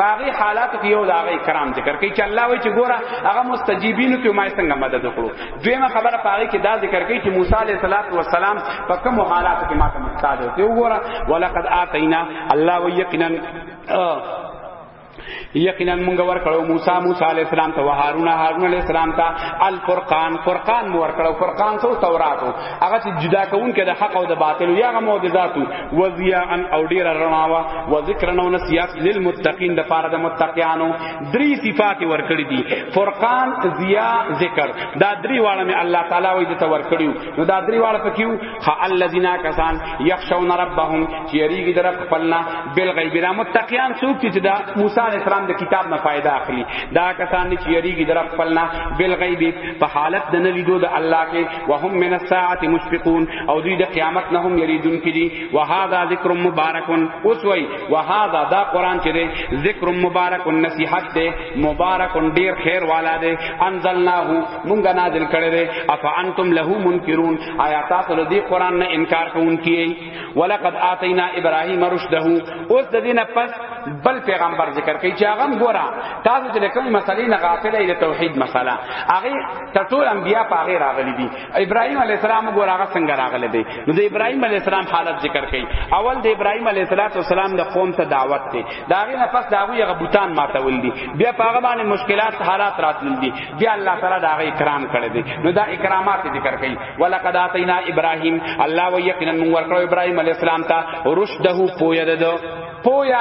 پاغي حالات کې یو داغه کرام ذکر کوي چې الله وایي چې ګوره هغه مستجیبینو ته ما څنګه مدد وکړو دویمه خبره پاغي کې دا ذکر کوي چې موسی علیه الصلاۃ والسلام په کوم حالات کې ما ته محتاج و ته وګوره ولقد اتینا الله ویقینا یقینا مونږ ورکړو موسی موسی علی السلام ته و هارون هارون علی السلام ته الفرقان فرقان مو ورکړو فرقان څو تورات هغه چې جدا کون کې د حق او د باطل یا هغه معجزات و ضیاء او ډیر رڼا وا و ذکر نو نسیات للمتقین د پاره د متقینانو درې صفات ورکړي دي فرقان ضیاء ذکر دا درې واړه می الله تعالی وې د تور کړیو نو دا درې واړه پکیو خا الذین کسان یخشون ربهم چې یریږي در خپلنا بالغیب را متقیان څوک چې دا موسی علی السلام د کتاب نه فائدہ اخلي دا کسان چې یریږي در خپلنا بالغیب په حالت د نه لیدو د الله کې وهم من الساعه مشفقون او دوی د قیامت نه هم یریدون کړي وهذا ذکر مبارک اوس وای وهذا دا قران چې دی ذکر مبارک نصیحت دی مبارک ډیر خیر والا دی انزلناه مونږ نازل کړی دی افانتم له منکرون آیا تاسو له دې قران نه انکار کوونکی ولقد اتینا ابراهیم رشده اوس د دینه پس بل پیغمبر ذکر کوي چې هغه ګورا تاسو چې کوم مسلې نه غافل دی توحید مسله هغه ټول انبیا په هغه راغلي دي ابراهیم علی السلام ګورا هغه څنګه راغلي دي نو د ابراهیم علی السلام حالت ذکر کوي اول د ابراهیم علی السلام د قوم ته دعوت دی دا هغه نه پس دا هغه بوتان ماتول دي بیا په هغه باندې مشکلات حالات راتلل دي بیا الله تعالی دا هغه اکرام کړی دی نو دا اکرامات ذکر کوي ولقد اتینا ابراهیم الله و یقینا من ورکړو ابراهیم علی السلام ته رشده پویا ده پویا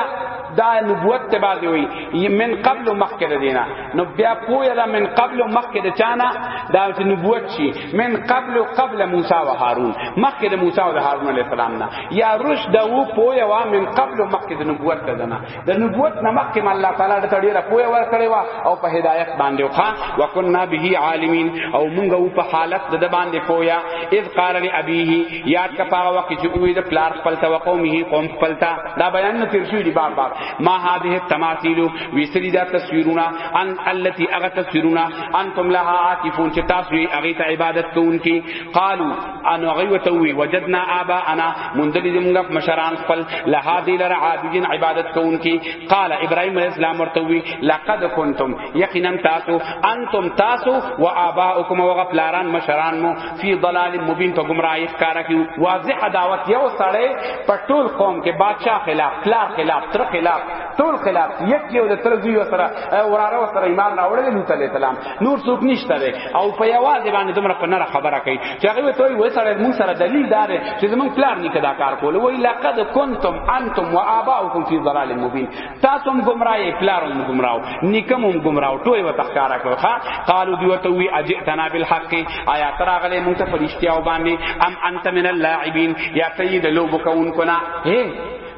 دا نبوت ته باندې وی من قبل مخکې د دینه نو بیا پویا دا من قبل مخکې د چانه دا چې نبوت شي من قبل قبل موسی و هارون مخکې د موسی او د هارون علی السلام نه یا رشد و پویا وا من قبل مخکې د نبوت ته نه د نبوت نه مخکې الله تعالی د ډیره پوهه ورکړې وا او په هدایت باندې وخا وکنا به عالمین او مونږ او په حالت د باندې پویا اذ قال لابيه یا کفا وقت چې وې د پلار خپل ته وقومه قوم خپل ته دا بیان نه تیر شوی دی بار بار ما هذه التماثيل ویسری دا تصویرونه ان التي اغه تصویرونه انتم لها عاکفون چې تاسو یې اغه ته عبادت کوونکې قالو انو غي وتوي وجدنا ابا انا مندلي زمغه مشران خپل لها دي لر عابدين عبادت کوونکی قال ابراهيم عليه السلام ورتوي لقد كنتم يقينا تاسو انتم تاسو واباؤكم وغفلاران مشران مو في ضلال مبين په گمراهي ښکارا کیو واضح دعوت یو سړی په ټول قوم کې بادشاہ خلاف پلار خلاف تر خلاف ټول خلاف یک یو د تر دوی سره وراره سره ایمان راوړل نو تعالی سلام نور څوک نشته دی او په یوازې باندې دومره په نره خبره کوي چې هغه ته وایي سره مون سره دلیل دار چې زمون پلان نه کدا کار کول وای لقد کنتم انتم واباؤکم فی ضلال مبین تاسو هم گمراهی پلان هم گمراهو نیکم هم گمراهو ټول وته ښکارا کړو ها قالو دی وته وی اجئتنا بالحق آیا تر هغه مون ته فرشتیا وباندې ام انت من اللاعبین یا سید لوبکون کنا هی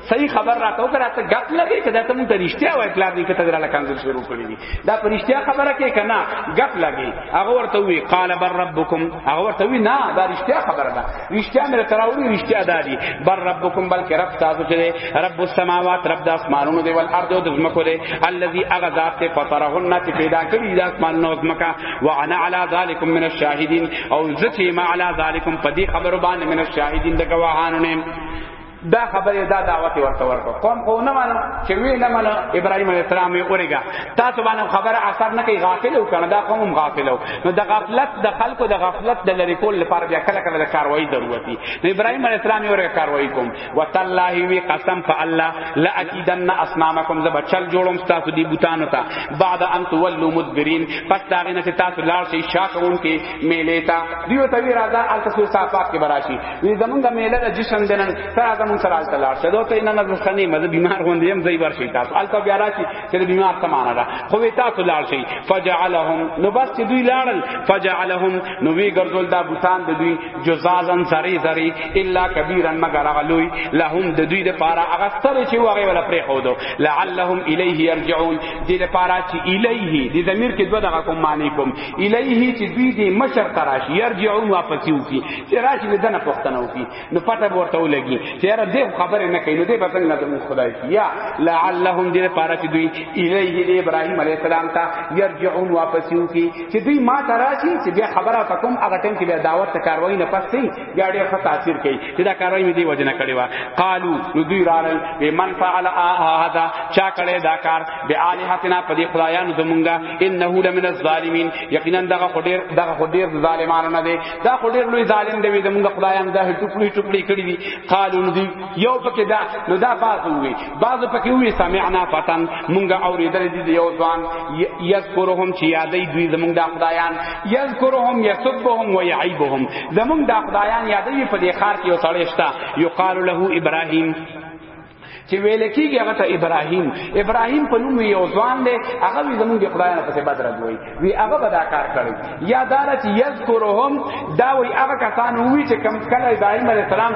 صحیح خبر راته وکړه ته غپ لګې کدا ته مونږ ته رښتیا وای پلار دې کته دراله کاندل شروع کړی دي دا پرشتیا خبره کې کنا غپ لګې هغه ورته وی قال بر ربکم هغه ورته وی نه دا رښتیا خبره ده رښتیا مې تراوري رښتیا دادي بر ربکم بلکې رب تاسو چې رب السماوات رب د اسمانونو دی ول ارض او د زمکو دی الذي اغه ذات ته فطرهن چې پیدا کړی د اسمانونو او زمکا وانا علی ذالکم من الشاهدین او زتی ما علی ذالکم پدی خبر باندې من الشاهدین د گواهانو نه دا خبره دا دعوت ورته ورکو قوم خو نه منو چې وی نه منو ابراهيم عليه السلام یې اورګه تاسو باندې خبره اثر نه کوي غافل او کنه دا قوم غافل او نو د غفلت د خلکو د غفلت د لری کول لپاره بیا کله کله د کاروایی ضرورت دی نو ابراهيم عليه السلام یې اورګه کاروایی کوم وتالله وی قسم په الله لا اكيدن اصنامکم زب چل جوړم تاسو دی بوتانو ته بعد ان تولوا مدبرين پس دا غنه تاسو لار شي شاکون کې میلې تا دیو ته وی راځه التسو صافات کې براشي وی زمونږه میله د جسم دنن تا زمون سره حالت لاړ شه دوته نه نه خنی مزه بیمار غوندې هم زی ورشي تاسو الته بیا راشي چې بیمار سمانه ده خو وی تاسو لاړ شي فجعلهم نو بس چې دوی لاړل فجعلهم نو وی ګرځول دا بوتان د دوی جزازن سری سری الا کبیرا مگر غلوی لهم د دوی د پاره هغه سره چې وغه ولا پرې خو دو لعلهم الیه یرجعون دې د پاره چې الیه دې ضمیر کې دوه دغه کوم معنی کوم الیه چې دوی دې مشر تراشی یرجعون واپس یو کی چې راشي د دنه پښتنه وکي نو پته ورته ولګي چې یاره دې خبره نه کوي نو دې بسنګ نه زموږ خدای شي یا لعلهم دې لپاره چې دوی الیه دې ابراهیم علیه السلام ته یرجعون واپس یو کی چې دوی ما ته راشي چې بیا خبره تکوم هغه ټیم کې بیا دعوت ته کاروي نه پس کوي بیا ډېر ښه تاثیر کوي چې دا کاروي مې دې وجه نه کړی وا قالو نو دوی راغل به من فعل هذا چا کړي دا کار به الہتنا په دې خدایانو زمونږه انه لمن الظالمین یقینا دغه خډیر دغه خډیر ظالمانو نه دی دا خو ډیر لوی ظالم دی د موږ خدایان دا ټوپړي ټوپړي کړی دي قالون دی یو پکې دا نو دا باز وی باز پکې وی سمعنا فتن موږ اوریدل دي یو ځوان یذکرهم چې یادې دوی زموږ د خدایان یذکرهم یسبهم و یعیبهم زموږ د خدایان یادې په دې خار کې وسړېشتا یقال له ابراهیم چې ویل کېږي هغه ته ابراهیم ابراهیم په نوم یو ځوان دی هغه وی زمونږ د خدای نه پسې بدر دوی وی هغه به دا کار کړی یا دار چې یذکرهم دا وی هغه کسان وی چې کم کله ابراهیم علیه السلام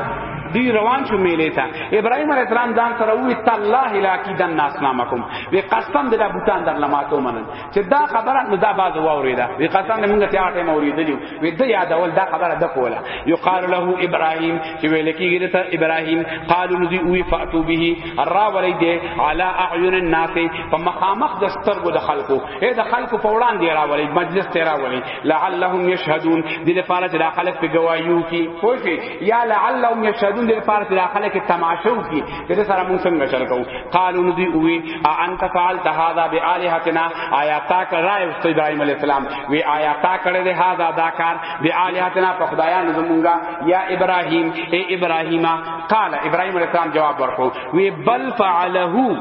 دی روان شو میلې ته ابراهیم علیه السلام ځان سره وی تالله لاکیدن ناسنامکم وی قسم دې دا بوتان در لماتو منن چې دا خبره نو دا باز واوریدا وی قسم نه موږ ته هغه ټیم اوریدلی وی د یادول دا خبره د کوله یقال له ابراهیم چې ویل کیږي ته ابراهیم قالو نذی وی فاتو به را ولی دی علی اعین الناس په مخامخ د سترګو د خلقو اے د خلقو په وړاندې را ولی مجلس ته را ولی لعلهم یشهدون د لپاره چې خلک په گوايو کی خوشی یا لعلهم یشهدون د لپاره چې خلک تماشو کی دې سره مونږ څنګه چل کوو قالو ندی وی انت فعلت هذا بالهتنا آیا تا کړه است ابراهيم عليه السلام وی آیا تا کړه دې هذا دا کار بالهتنا په خدایانو زمونږه یا ابراهيم اے ابراهيم قال ابراهيم عليه السلام جواب ورکړو وی بل فعله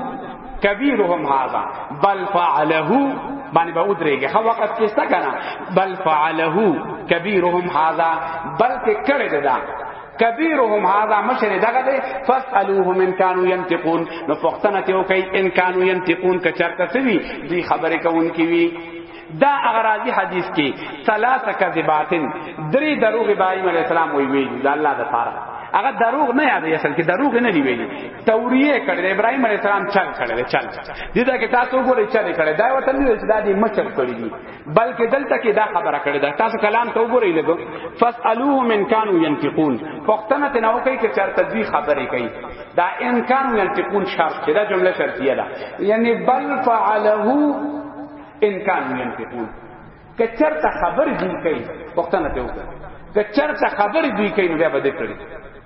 کبیرهم هذا بل فعله باندې به ودرېږي خو وخت کې څه کنه بل فعله کبیرهم هذا بلکې کړه دا کبیرهم هذا مشر دغه دی فاسالوهم ان كانوا ينتقون نو پختنه ته وکي ان كانوا ينتقون کچرته سوي دی خبره کوونکی وی دا اغرازی حدیث کی ثلاث کذباتن دری دروغ ابراهیم علیہ السلام وی وی دا الله د پاره هغه دروغ نه یاد اصل کې دروغ نه دی ویلي توریه کړل ابراهیم علیہ السلام چل کړل چل دي دا کې تاسو ګورئ چل کړل دا وطن دی چې دا دی مشر کړی بلکې دلته کې دا خبره کړې ده تاسو کلام ته وګورئ لګو فاسالوه من كانوا ينفقون پښتنه ته نو کوي چې چرته دوی خبرې کوي دا ان كانوا ينفقون شرط کې دا جمله شرطیه ده یعنی بل فعله ان كانوا ينفقون که چرته خبرې دوی کوي پښتنه ته وګورئ که چرته خبرې دوی کوي نو بیا به دې کړی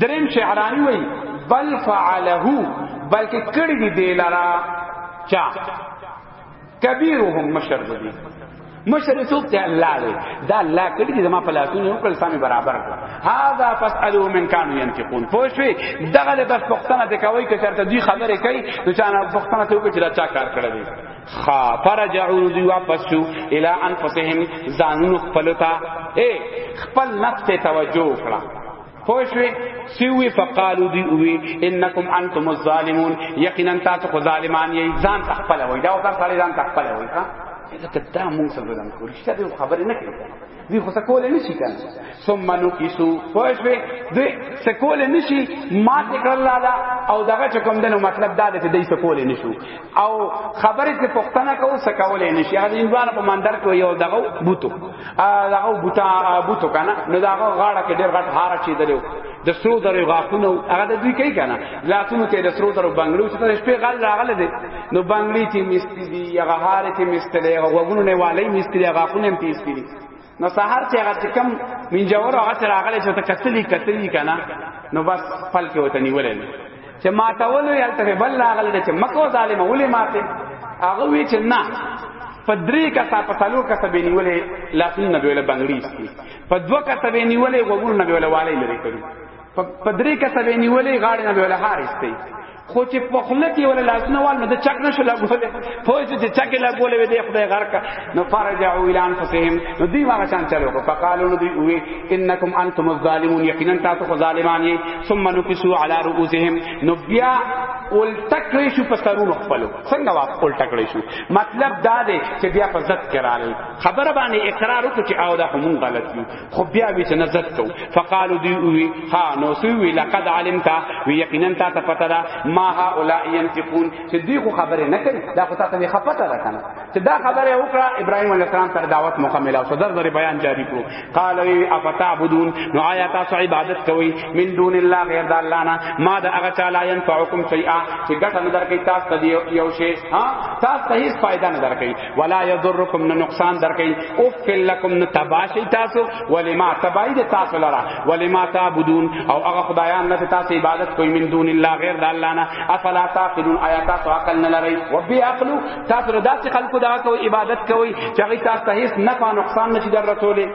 دریم شعرانی وی بل فعله بلکې کړی دی دلرا چا کبیرهم مشر دی مشر څوک ته الله دی دا الله کړی دی زما په لاسونو یو کل سامي برابر کړ هاذا فاسالو من کانوا ينفقون پوښوي دغه له بس پښتنه ته کوي چې چرته دی خبره کوي نو چا نه پښتنه ته کوي چې چا کار کړی دی خا فرجعوا دی واپس شو الی انفسهم ځانونو خپلتا اے خپل نفس ته توجه وکړه پوښوي سی وی فقالو دی وی انکم انتم الظالمون یقینا تاسو خو ظالمان یی ځان تخپل وای دا وکړ سړی ځان تخپل وای ها لکه دا مونږ سره ځان کو رښتیا دی خبره نه کړی دی خو سکول نه شي کنه ثم نکسو پوښوي دی سکول نه شي ما تکړه لاله او دغه چکم دنو مطلب دا دی چې دی سکول نه شو او خبرې ته پښتنه کو سکولې نشي هغه انسان په مندر کې یو دغه بوتو دغه بوتا بوتو کنه نو دغه غاړه کې ډېر غټ هار چي دلو د سرو درو غاښونه هغه د دوی کوي کنه لاسونو ته د سرو درو بنگلو چې تر شپې غل راغله دي نو بنگلي تی مستي دي هغه هار تی مستلې هغه وګونو نه والي مستلې غاښونه هم تیز کړي نو سحر چې هغه کم منجور هغه سره هغه چې ته کتلی کتلی کنه نو بس خپل کې وته نیولې چې ما ته ولو یلته بل هغه چې مکو ظالم ولې ماته هغه وی چې نه پدری کا تا پتلو کا سبې نیولې لاسونه نبی ولا بنگړي استي پدوا کا سبې نیولې وګور نبی ولا والي لري کړی پدری کا سبې نیولې غاړې نبی ولا هار استي خو چې په خوله کې ولا لاسونه وال نو د چک نشو لګولې پوه چې چک لګولې وي د خدای غرق نو فرجعوا الى انفسهم نو دی هغه شان چلو کو فقالوا نو دی وی انکم انتم الظالمون یقینا تاسو خو ظالمان یې ثم نكسوا على رؤوسهم نو بیا اول تکړې شو په سرونو خپلو څنګه واپ اول تکړې شو مطلب دا دی چې بیا په ځد کرال خبر باندې اقرار وکړي او دا هم غلط یو خو بیا وی چې نزد کو فقالو دی وی ها نو سو وی لقد علمت وی یقینا تا ته پته ده ما ها اولا ينتقون چې دی خو خبره نه کوي دا خو تا ته خپته ده کنه چې دا خبره وکړه ابراهيم عليه السلام تر دعوت مکمله او صدر در بیان جاری کړو قال وی افتعبدون نو آیا تاسو عبادت کوي من دون الله غیر د الله نه ما دا هغه تعالی ينفعکم شیئا چې ګټه نه درکې تاسو ته یو شی ها تاسو ته هیڅ فائدہ نه درکې ولا یضرکم نو نقصان درکې او فل لکم نو تباشی تاسو ولما تباید تاسو لرا ولما تعبدون او هغه خدایان نه تاسو عبادت کوئ من دون الله غیر د الله نه افلا تعقلون آیا تاسو عقل نه لرئ و بی عقل تاسو داسې خلکو دا کوي عبادت کوي چې هغه تاسو ته هیڅ نفع نقصان نشي درته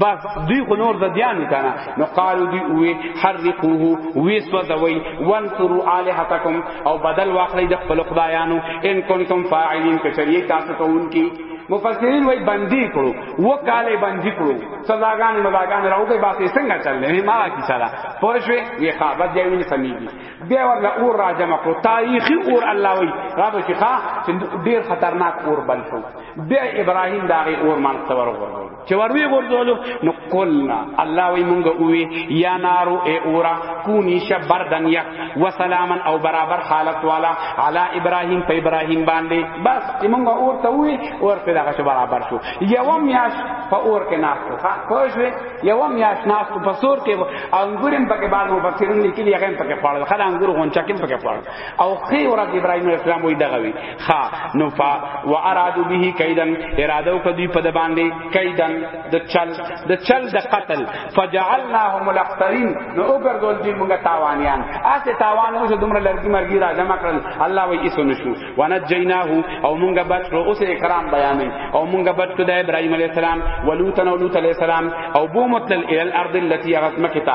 بس دوی خو نور زدیان کنا نو قالو دی وی حرقوه وی سوځوي وانصروا الہتکم او بدل واخلی د خپل خدایانو ان کنتم فاعلین کچری تاسو کوونکی مفسرین وای بندي کړو و کاله بندي کړو سزاګان مزاګان راوګي باسي څنګه چللې ما کی سره پوښوي وی خابت دی ویل سميږي بیا ورله اور راجم کړو تاریخي اور الله وی را به شيخه ډیر خطرناک اور بل شو بیا ابراهيم داغي اور مان څور ورغو چې وروي ګرځولو نو قلنا الله وی مونږ وی یا نارو ای اورا کونی شبردن یک و سلاما او برابر حالت والا علی ابراهیم په ابراهیم باندې بس مونږ اور ته وی اور په دغه برابر شو یو میاش په اور کې ناس ښه پوه یو میاش ناس په سور کې انګورم پکې بعد مفسرین لیکلي هغه پکې پړل خلا انګور غونچا کې پکې پړل او خې اور ابراهیم اسلام وی دغه وی خا نو فا و ارادو به کیدن اراده او کدی په د باندې کیدن د چل د چل د قتل فجعلناهم الاخسرین نو وګرځول دي موږ تاوانیان اته تاوان مو دومره لرګي مرګي را جمع کړل الله وی ایسو نشو ونجیناه او موږ بچ رو اوس کرام بیان او موږ بچ د ابراهیم علی السلام ولوط نو لوط علی السلام او بو متل ال الارض التي غسمکتا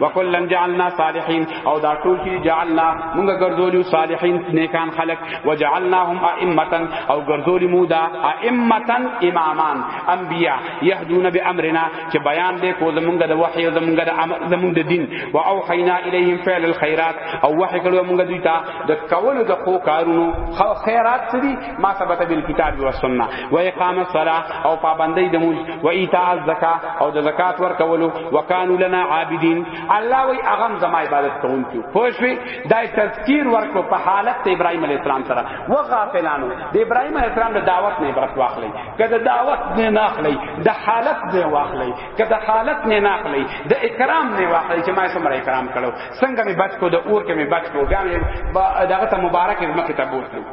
وکلن جعلنا صالحین او دا ټول چې جعلنا موږ ګرځولیو صالحین نیکان خلق وجعلناهم ائمه او ګرځولی مو دا ائمه امامان انبیاء يهدون بامرنا چې بیان دې کو زمونږ د وحی زمونږ د امر زمونږ د دین او اوحینا الیهم فعل الخيرات او وحی کړو موږ دوی ته د کولو د خو کارونو خیرات سری ما ثبت بالکتاب والسنه و اقام الصلاه او پابندی د موز و ایتاء الزکا او د زکات ور کولو وکانو لنا عابدین الله وی اغم زما عبادت کوون کیو خوشوی دای تذکیر ورکو په حالت ابراهیم علی السلام سره و غافلانو د ابراهیم علی السلام د دعوت نه برخ واخلی کده دعوت نه ناخلی د حالت نه واخلی کده حالت نه ناخلی د اکرام نه واخلی چې ما سمره اکرام کړو څنګه می بچ کو د اور کې می بچ کو بیا می دغه مبارک مکه ته بوتلو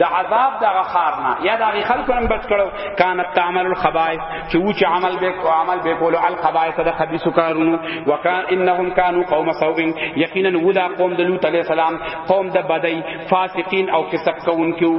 د عذاب دغه خار نه یا د هغه خلکو نن بچ کړو کانت تعمل الخبائث چې و چې عمل به کو عمل به کولو الخبائث د خبيث کارونو وکان انهم كانوا قوم سوء یقینا ودا قوم د لوط علیہ السلام قوم د بدی فاسقین او فسق کوونکو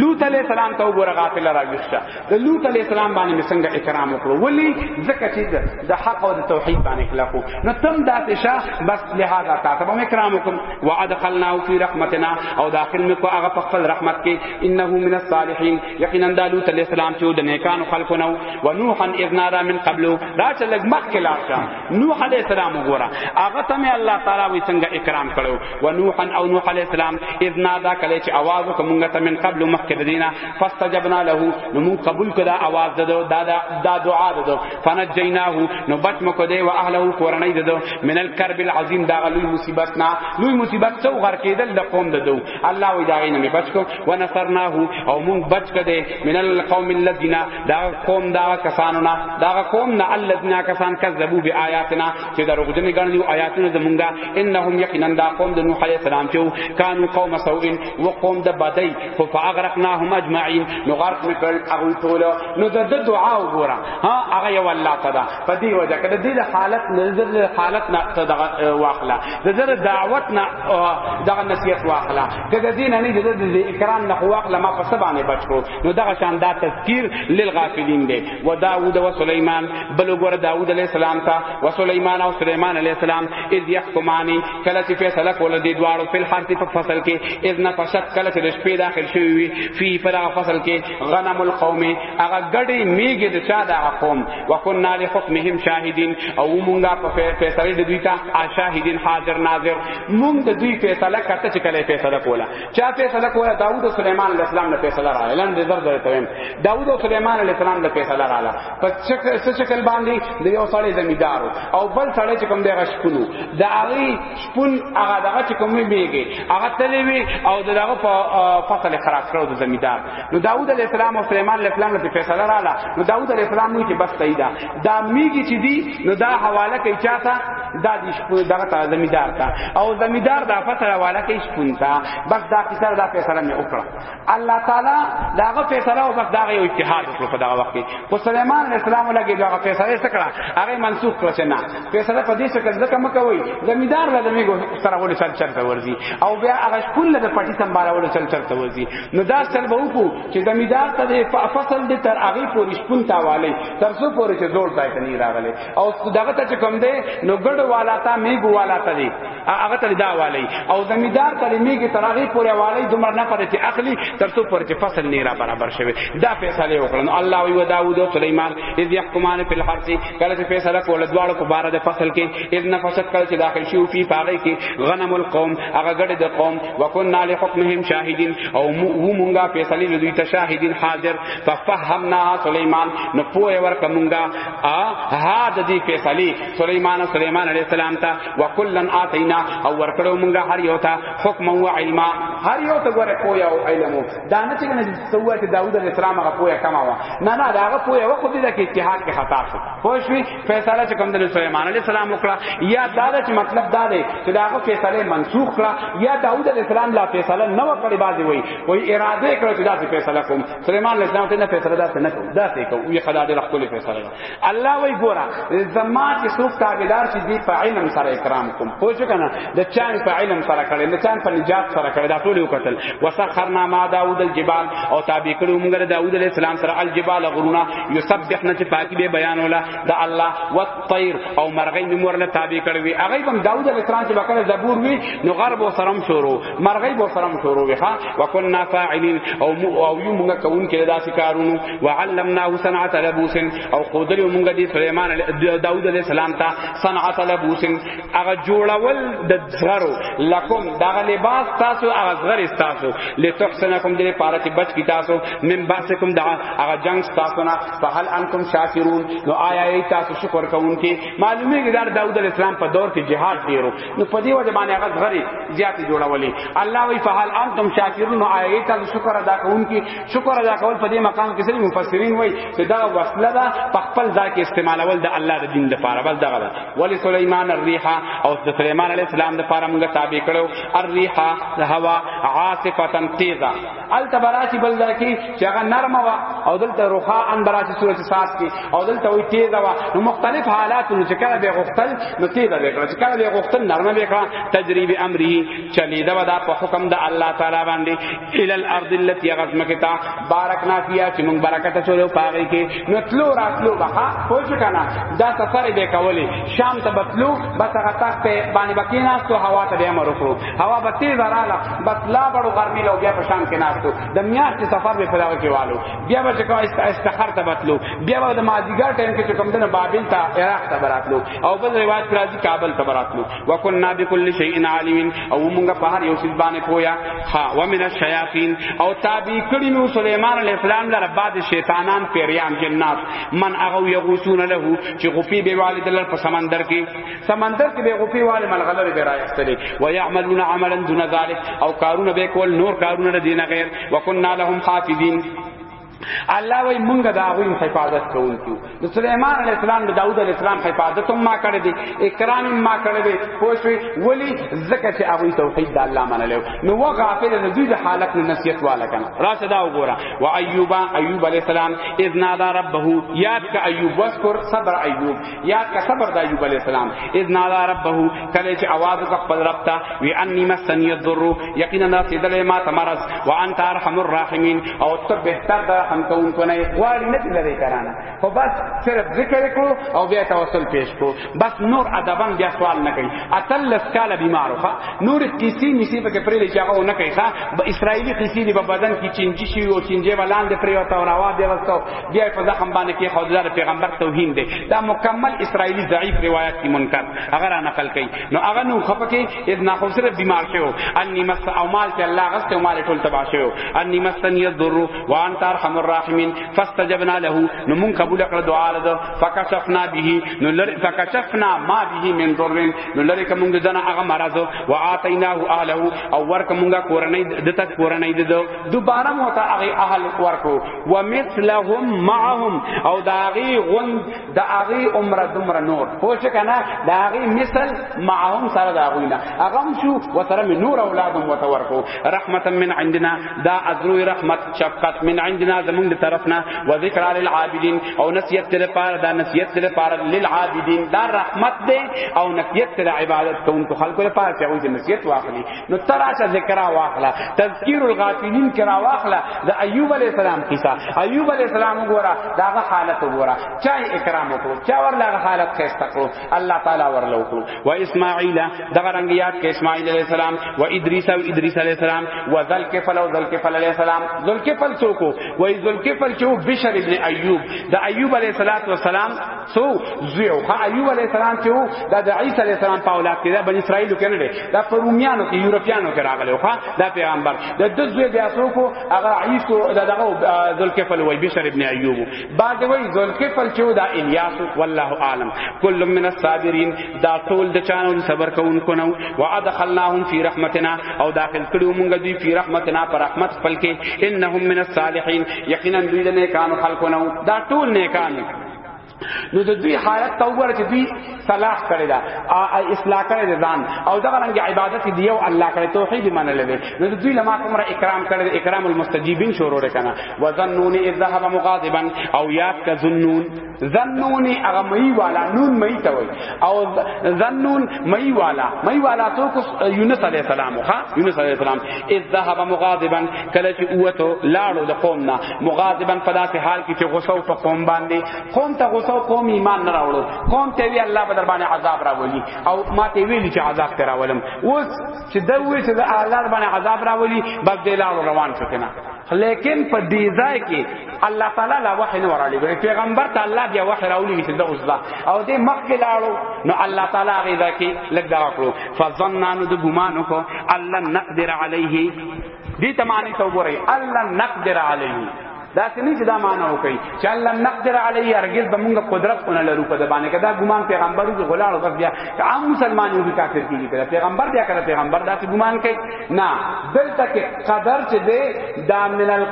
لوط علیہ السلام ته وګوره غافل راوښته د لوط علی السلام باندې څنګه اکرام وکړو ولی ځکه چې د حق او د توحید باندې کلاکو نو تم داسې شه بس لهدا تا ته هم اکرام وکم وادخلنا فی رحمتنا او داخل مې کو هغه په خپل رحمت کې انه من الصالحین یقینا د لوط علی السلام چې د نیکانو خلقو نو و نوحا اذ نارا من قبل دا چې لګ مخ کې لاړ نوح علی السلام وګوره هغه ته مې الله تعالی وی څنګه اکرام کړو و نوحا او نوح علی السلام اذ نادا کله چې आवाज وکمږه ته من قبل مخ کې دینه فاستجبنا له نو مون قبول کړه आवाज ددو دا دا دعا ددو فنجیناه نو بچ مکو دی او اهله کورنۍ ددو من الكرب العظیم دا لوی مصیبت نا لوی مصیبت سو غر کېدل د قوم ددو الله وی دا غینه می بچ کو ونصرناه او مون بچ کړه من القوم الذين دا قوم دا کسانو نا دا قوم نا الذين کسان کذبوا بیااتنا چې دروغجن ګڼلی آیاتونه زمونږه انهم یقینا دا قوم د نوح علیہ السلام چې کانوا قوم سوء وقوم د بدی خو فاغرقناهم اجمعين نو غرق میکل هغه ټول نو د دعا وګوره ها هغه یو الله تعالی په دې وجه کړه دې حالت نظر حالت نه تدغه واخلا د زره دعوت نه دغه نصیحت واخلا کله دین نه د دې اکرام نه واخلا ما په سبانه بچو نو دغه شان دا تذکیر للغافلین دی و داوود و سليمان بل وګوره داوود علیہ السلام تا و سليمان او سليمان علیہ السلام اذ يحكمانی کله چې فیصله کوله دی دواړو په حرث په فصل کې اذن فشت کله چې شپې داخل شوی وي فی پر فصل کې غنم القوم هغه غړي میګه د چا د قوم وکنا لحکمهم شاهدین او مونږه په فیصله د دوی ته شاهدین حاضر ناظر مونږ د دوی فیصله کته چې کله فیصله کوله چا فیصله کوله داوود او سليمان علیه السلام له فیصله رااله لند زر درته داوود او سليمان علیه السلام له فیصله رااله په شکل څه شکل باندې د یو سړی زمیدارو او بل سړی چې کوم دی هغه شپونو د هغه شپون هغه دغه چې کوم میږي هغه تلې وی او دغه په فصل خراب کړو د زمیدار نو داوود علی السلام او سليمان علی السلام له فیصله رااله نو داوود علی السلام نو چې بس پیدا دا میږي چې دی نو دا حواله کوي چاته دا د شپون دغه ته زمیدار تا او زمیدار دا فصل حواله کوي شپون تا بس دا کیسه دا فیصله مې وکړه الله تعالی داغه فیصله او بس داغه اجتهاد وکړو په دغه وخت کې خو سليمان عليه السلام لګي داغه فیصله سکړه هغه منسوخ کړ چې نه فیصله په دې سکه ځکه مکوي زمیدار له دمیګو سره ول سر چرته ورزي او بیا هغه کل د پټي سمباله ول سر چرته ورزي نو دا سر به وکړو چې زمیدار ته فصل دې تر هغه پورې شپون تاواله تر څو پورې چې زور ځای ته نه راغله او دغه ته کوم دې نو ګډ والا تا میګو والا ته هغه ته دا والی او زمیدار کلمې کې تراغي پورې والی دومره نه پرې چې اخلي تر څو پرې چې فصل نه را برابر شوی دا فیصله وکړن الله وی داوود او سليمان اذ يحكمان في الحرث کله چې فیصله کوله دواړو په بار د فصل کې اذ نفست کله چې داخل شو فی فاغی کې غنم القوم هغه ګډه د قوم وکنا لحکمهم شاهدین او مو مونږه فیصله لدوی ته شاهدین حاضر ففهمنا سليمان نو پوهه ورکه مونږه ا ها د دې فیصله سليمان سليمان عليه السلام ته وکلن آتینا او ورکړو مونږه هر یو ته حکم او علم هر یو ته ګوره پویا او علم دا نه چې نه سوات داوود علیہ السلام هغه پویا کما وا نه نه دا هغه پویا و خو دې کې اتحاد کې خطا شو خو شوی فیصله چې کوم د سليمان علیہ السلام وکړه یا دا چې مطلب دا دی چې دا هغه فیصله منسوخ کړه یا داوود علیہ السلام لا فیصله نه وکړي بازي وای وای اراده کړو چې دا فیصله کوم سليمان علیہ السلام ته نه فیصله دا نه کوم دا څه کوم یو خدای دې خپل فیصله الله وی ګورا زما چې څوک تابعدار شي دی په علم سره اکرام کوم خو چې کنه د چان په علم سره کړي د چان په نجات سره کړي دا ټول یو قتل وسخرنا ما داوود الجبال او تابع کړو موږ د داوود علیه السلام سره الجبال غرونا یسبحنا چې پاکي به بیان ولا د الله والطير او مرغې موږ ورنه تابع کړي وی هغه هم داوود علیه السلام چې وکړه زبور وی نو غرب او سرم شروع مرغې بو سرم شروع وی ها وکنا فاعلین او او یو موږ کوون کې داسې کارونو وعلمناه صنعت لبوس او خودلو مونږ دی سليمان داوود عليه السلام ته صنعت لبوس هغه جوړول د زغرو لکم دا لباس تاسو هغه زغر تاسو لتحسنکم دې پاره چې بچ کی تاسو من باسکم دا هغه جنگ تاسو نه فهل انتم شاکرون نو آیا ای تاسو شکر کوونکی معلومه ګدار داوود عليه السلام په دور کې جهاد ډیرو نو په دې وجه باندې هغه زغری زیات جوړولې الله وی فهل انتم شاکرون آیا ای تاسو شکر ادا کوونکی شکر ادا کول په دې مقام کې سړي مفسرین وای چې دا وسله ده په خپل ځای کې استعمالول د الله د دین لپاره بس دغه ده ولی سليمان الريح او د سليمان عليه السلام لپاره موږ تابع کړو الريح د هوا عاصفه تیزه التبراتی بل ځای کې چې هغه نرمه وا او دلته روخا ان براتی صورت سات کې او دلته وي تیزه وا نو مختلف حالات نو چې کله به غختل نو تیزه به کړه چې کله به غختل نرمه به کړه تجربه امره چلیده ودا په حکم د الله تعالی باندې ال الارض التي غزمکتا بارکنا فيها چې موږ برکت چولو پاره کې نو تلو راتلو بها پوه شو کنه دا سفر به کولی شام ته بتلو بس هغه تک ته باندې بکینا تو هوا ته به امر وکړو هوا به تیز رااله بس لا بڑو ګرمي لو بیا په شام کې ناستو د میاشت سفر به پلاو کې والو بیا به کوم استخر ته بتلو بیا به د مازیګر ټایم کې کوم دنه بابل ته عراق ته براتلو او بل روایت راځي کابل ته براتلو وکنا بكل شيء عليم او موږ په هر یو څه باندې پویا ها ومن الشیاطین او تابع کړي نو سليمان عليه السلام لره بعد شیطانان پیریان جنات من اغو یغوسون له چې غفي به والد لر په سمندر کې سمندر کې به غفي والي ملغلره به راځتلې و يعملون عملا دون ذلك او کارونه به کول نور کارونه دینه غیر وکنا لهم حافظین الله وای مونږ دا غوی حفاظت کوونکو د سليمان عليه السلام د داوود عليه السلام حفاظت هم ما کړی دی اکرام هم ما کړی دی پوښوي ولی زکه چې هغه توحید د الله منلو نو و غافل د دوی د حالت نه نصیحت والا کنه راشه دا وګوره و ایوب ایوب عليه السلام اذ نادى ربه یاد ک ایوب واذكر صبر ایوب یاد کا صبر د ایوب علی السلام اذ نادا ربه کله چې आवाज وکړ خپل رب ته وی انی مسنی الضر یقینا رسیدلې ما تمرز وانت ارحم الراحمین او ته بهتر د رحم کوونکو نه غواړي نه لري کرانه خو بس صرف ذکر کړو او بیا توسل پیش کړو بس نور ادبا بیا سوال نه کوي اتل اسکال بیمارخه نور کسی نسی په پرې لږه او نه کوي ښا اسرایلی کسی دی په بدن کې چنجي شي او چنجي ولاندې پرې او تاوروا دی وسو بیا په زخم باندې کې خدای پیغمبر توهین دی دا مکمل اسرایلی ضعیف روایت کی منکر اگر انا نقل کئ نو اگر نو خپکه اذ نا خو صرف بیمار شو انی مست او مال ته الله غست او مال ټول تبا شو انی مستن یضر وان تر حم الرحمین فاستجبنا له نو مون قبول کړ دعا له فکشفنا به نو لر فکشفنا ما به من ضر نو لری کوم دنا هغه مرض او اتیناه اهله او ورک مونږه کورنۍ دته کورنۍ دته دوباره مو ته هغه اهل ورکو ومثلهم معهم او دا هغه غون دا هغه عمر دمر نور پوه شو کنه دا هغه مثل معهم سره دا هغه نه هغه شو وسره من نور اولادهم وتورکو رحمتا من عندنا دا ازرو رحمت شفقت من عندنا زمون دی طرفنا وذکر للعابدین او نصیحت تل پار دا نصیحت تل پار للعابدین دا رحمت دے او نصیحت تل عبادت کوونکو خلقو لپاره چې هغه نصیحت واخلي نو تراشه ذکر واخلا تذکیر الغافلین کرا واخلا د ایوب علی السلام قصه ایوب علی السلام وګورا داغه حالت وګورا چا اکرام وکړو چا ورله حالت خسته کړو الله تعالی ورله وکړو و اسماعیل دغه رنگ یاد ک اسماعیل علی السلام و ادریس او ادریس علی السلام و ذلکفل او ذلکفل علی السلام ذلکفل څوک و ذلکفل چې بشر ابن ایوب د ایوب علی السلام سو زیو خا ایوب علیہ السلام چې وو دا د عیسی علیہ السلام په اولاد کې دا بنی اسرائیل کې نه دی دا په رومیانو کې یورپیانو کې راغلی خو دا پیغمبر د د زوی بیا سو کو هغه عیسی دا دغه ذوالکفل وای بشر ابن ایوب بعد وای ذوالکفل چې دا الیاس والله عالم کل من الصابرین دا ټول د چانو صبر کوونکو نو وادخلناهم فی رحمتنا او داخل کړو مونږ دوی فی رحمتنا پر رحمت خپل کې انهم من الصالحین یقینا دوی د نیکانو خلقونه دا ټول نیکان نو د دوی حالت ته وګوره چې دوی صلاح کړی دا اصلاح کړی دا ځان او دغه رنګ عبادت دی یو الله کړی توحید منل دی نو د دوی لما کوم را اکرام کړی اکرام المستجیبین شروع کنه وظنون اذ ذهب مغاضبا او یاد کا ظنون ظنون هغه مئی والا نون مئی ته وای او ظنون مئی والا مئی والا تو کو یونس علیہ السلام ها یونس علیہ السلام اذ ذهب مغاضبا کله چې اوته لاړو د قوم نه مغاضبا فدا سے حال کی چې غوسه او قوم باندې قوم ته غوسه او قوم ایمان نه راوړو قوم ته وی الله بدر باندې عذاب راولي او ما ته ویل چې عذاب ته راولم اوس چې دوی چې الله باندې عذاب راولي بس دلال روان شو کنه لیکن په دې ځای کې الله تعالی لا وحی نه ورالی ګره پیغمبر ته الله بیا وحی راولی چې دا اوس دا او دې مخ کې لاړو نو الله تعالی هغه ځکه لګ دا کړو فظننا نو د ګمان وکړو الله نقدر علیه دې تمانه ته وګورئ الله نقدر علیه دا سني چې دا معنا وکي چې الله نقدر علی ارجز به موږ قدرت کو نه لرو په د باندې کدا ګمان پیغمبرو کې غلاړو بس بیا عام مسلمان یو کافر کیږي کړه پیغمبر بیا کړه پیغمبر دا ګمان کوي نه دلته کې قدر چې دی دا من ال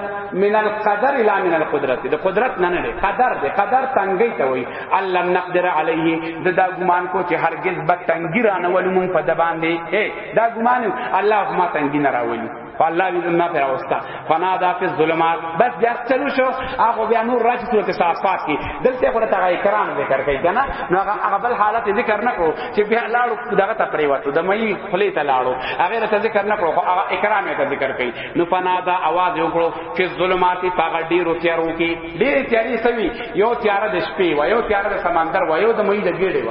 من القدر الى من القدرت د قدرت نه نه قدر دی قدر تنګي ته وای الله نقدر علیه دا ګمان کو چې هرگز به تنګی رانه ولمون په د باندې دا ګمان الله ما تنګی نه راولي فالله دې ما پر اوستا فنا دا په ظلمات بس بیا چلو شو هغه بیا نور راځي سورته صافات کې دلته خو ته کرام ذکر کوي کنه نو هغه بل حالت ذکر نه کړو چې بیا لاړو دغه ته پرې وته د مې خلې ته لاړو هغه ته ذکر نه کړو هغه اکرام ته ذکر کوي نو فنا دا आवाज یو کړو چې ظلمات په ډیرو تیارو کې ډیر تیارې سوي یو تیار د شپې و یو تیار د سمندر و یو د مې د ګډې و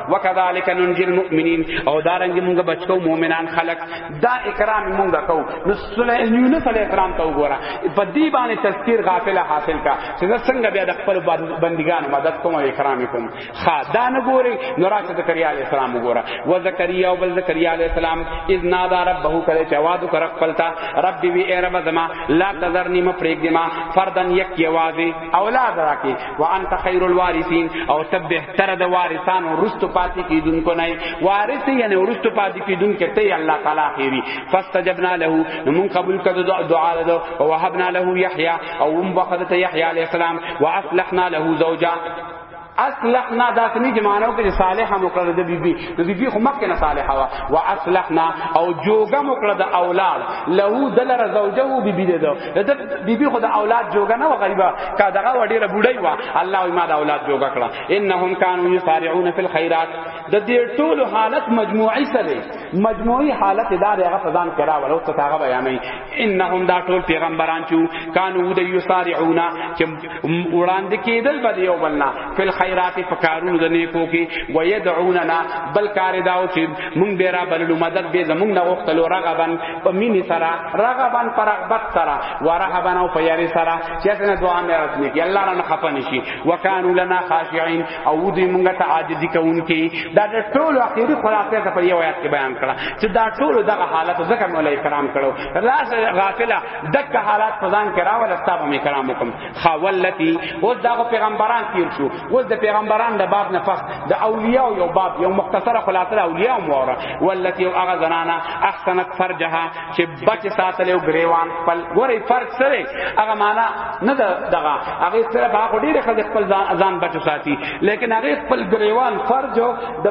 وکذالک ننجی المؤمنین او دارنګ موږ بچو مؤمنان خلق دا اکرام موږ کو نو سلیمان یونس علیہ السلام ته وګوره په دې باندې تذکیر غافل حاصل کا چې څنګه بیا د خپل بندگانو مدد کوم او اکرام کوم خا دا نه ګوري نو راته زکریا علیہ السلام وګوره و زکریا او بل زکریا علیہ السلام اذ نادا ربه کله چې आवाज وکړ خپل تا رب وی ای رب زما لا تذرنی م پرېګ دما فردن یک یوازې اولاد راکی وانت خیر الوارثین او تب بهتر د وارثان او رستو پاتې کیدونکو نه وارث یعنی رستو پاتې کیدونکو ته الله تعالی خیری فاستجبنا له من قبول کړه دعا له او وهبنا له یحیی او هم بخدت یحیی علی السلام واصلحنا له زوجا اصلحنا دا سنی جمانو کې صالحه مقرر د بیبي د بیبي خو مکه نه صالحه وا واصلحنا او جوګه مقرر د اولاد له دلر زوجه بیبي ده د بیبي خو د اولاد جوګه نه غریبه کا دغه وړي بډای وا الله ما د اولاد جوګه کړه انهم كانوا يسارعون في الخيرات د دې ټول حالت مجموعي سره مجموعي حالت دا دغه فزان کرا ولو ته هغه بیانې انهم دا ټول پیغمبران چې کانو د یسارعون چې وړاندې کېدل بد یو بل نه فل خیرات په کارونو د نیکو کې و یدعوننا بل کار دا او چې مونږ به را بللو مدد به زمونږ نه وختلو رغبن په مینې سره رغبن پر رغبت سره و رهبن او په یاري سره چې څنګه دعا مې رات نه کې الله رانه خپه نشي وکانو لنا خاشعين او دې مونږ ته عاجزي کوونکي دا د ټولو اخیری خلاصه ته په یو آیات کې بیان کړه چې دا ټولو دغه حالت ځکه مولای کرام کړو راز غافله دک حالات پزان کرا ول استاب می کرام حکم خولتی او دا پیغمبران تیر شو او د پیغمبران د باب نفس د اولیاء یو باب یو مختصره خلاصه اولیاء موره ولتی او هغه زنانا احسنت فرجها چې بچ ساتل او گریوان خپل ګورې فرق سره هغه معنا نه دغه هغه سره هغه ډیره خل خپل ځان بچ ساتي لیکن هغه خپل گریوان فرج د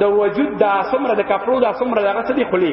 د وجود د اسمره د کپړو د اسمره دغه څه دی خلی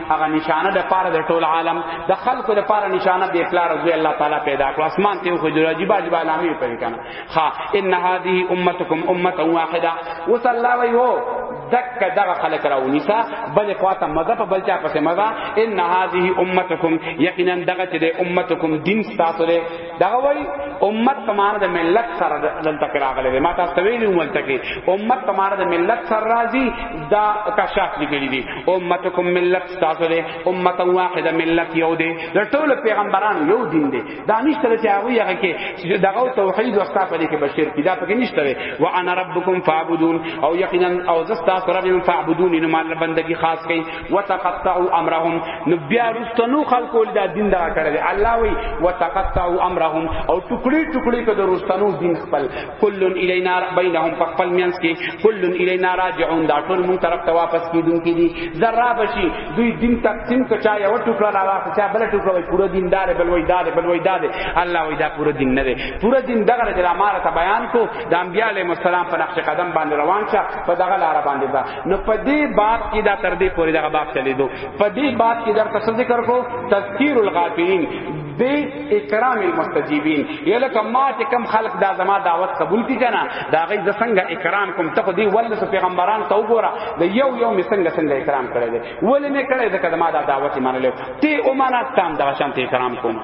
هغه نشانه د پاره د ټول عالم د خلکو د پاره نشانه د اخلاص رضی الله تعالی پیدا کړ اسمان ته خو جوړ عجیب عجیب علامه پیدا کنه ها ان هذه امتکم امه واحده وصلی الله علیه و دک دغه خلک راونیسا بل خواته مذهب په بل چا پسې مذهب ان هذه امتکم یقینا دغه چې د امتکم دین تاسو دا وای امت په معنا د ملت سره دلته کې راغلی دی ما تاسو ته ویلي وم دلته کې امت په معنا د ملت سره راځي دا کشاف لیکلي دي امتکم ملت تاسو دی امت واحده ملت یو دی د ټول پیغمبرانو یو دین دی دا نشته چې هغه یې کې دغه توحید او استاپ دې کې بشیر کې دا پکې نشته وي وانا ربکم فاعبدون او یقینا او زستا سره فاعبدون نو مال بندگی خاص کړي وتقطعوا امرهم نو بیا رستنو خلقو دا دین دا کړل الله وی وتقطعوا امرهم او ټوکړي ټوکړي کده رستنو دین خپل کلن الینا بینهم خپل مینس کې کلن الینا راجعون دا ټول مون طرف ته واپس کیدون کی دي ذرا بشي دوی دین تقسیم کچا یو ټوکړه لا واخ چا بل ټوکړه وی پورا دین دار بل وی دار بل وی دار الله وی دا پورا دین نه دی پورا دین دغه رجل اماره بیان کو د انبیاء علیهم السلام په نقش قدم باندې روان شه په دغه لار باندې دا نو په دې باب کې دا تر دې پورې دا باب چلی دو په دې باب کې در څه ذکر کو تذکیر الغافلین بے اکرام المستجیبین یله کما چې کم خلق دا زما دعوت قبول کی کنه دا غي د څنګه اکرام کوم ته دی ول سو پیغمبران ته وګوره د یو یو می څنګه څنګه اکرام کړی دی ولې نه کړی دا کدما دا دعوت منلو تی او مانا تام دا شانتی اکرام کوم